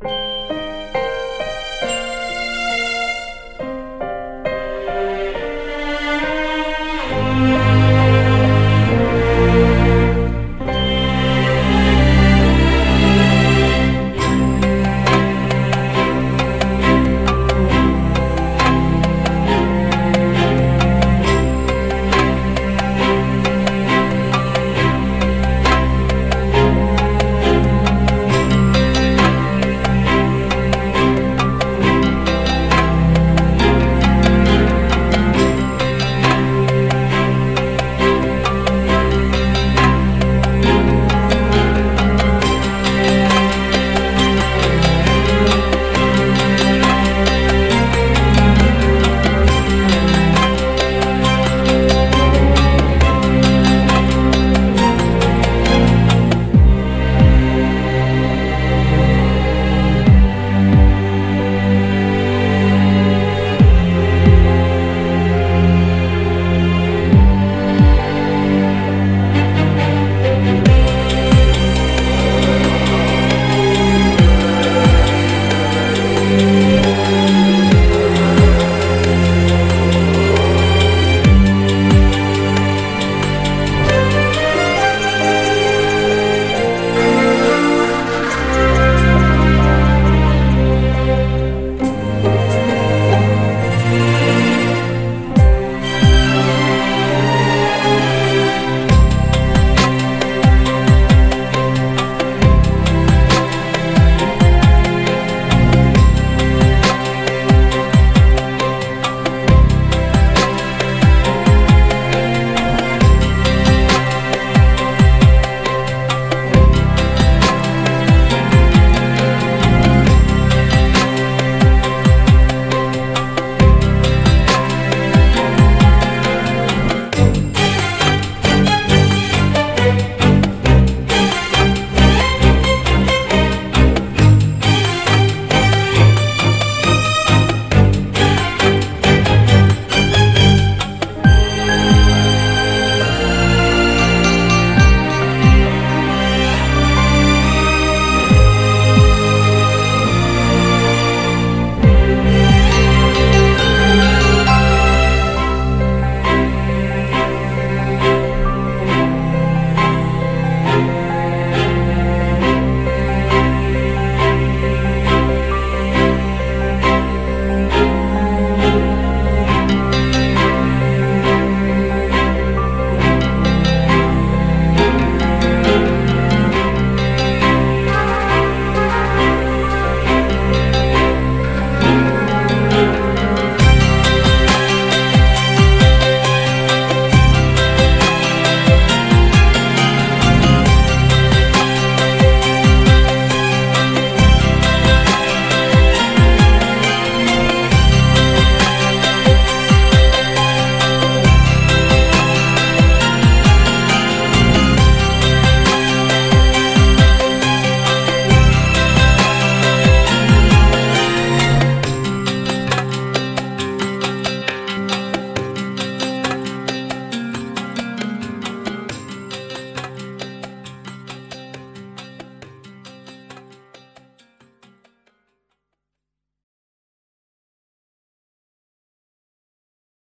Música